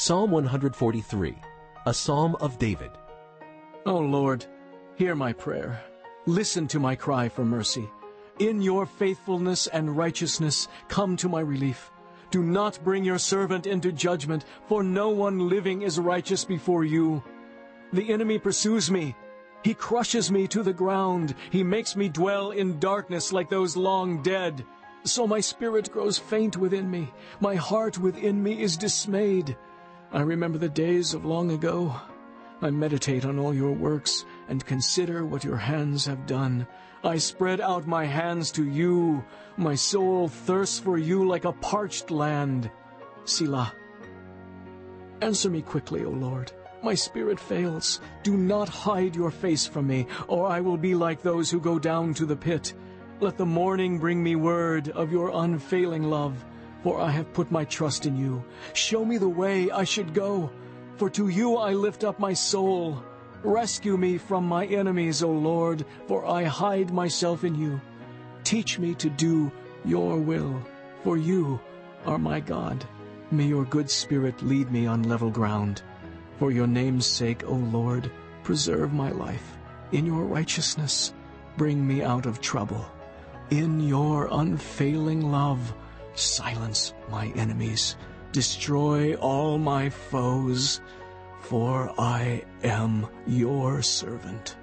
Psalm 143, a psalm of David. O Lord, hear my prayer. Listen to my cry for mercy. In your faithfulness and righteousness, come to my relief. Do not bring your servant into judgment, for no one living is righteous before you. The enemy pursues me. He crushes me to the ground. He makes me dwell in darkness like those long dead. So my spirit grows faint within me. My heart within me is dismayed. I remember the days of long ago. I meditate on all your works and consider what your hands have done. I spread out my hands to you. My soul thirsts for you like a parched land. Selah. Answer me quickly, O Lord. My spirit fails. Do not hide your face from me, or I will be like those who go down to the pit. Let the morning bring me word of your unfailing love, for I have put my trust in you. Show me the way I should go, for to you I lift up my soul. Rescue me from my enemies, O Lord, for I hide myself in you. Teach me to do your will, for you are my God. May your good spirit lead me on level ground. For your name's sake, O Lord, preserve my life. In your righteousness, bring me out of trouble. In your unfailing love, silence my enemies. Destroy all my foes, for I am your servant.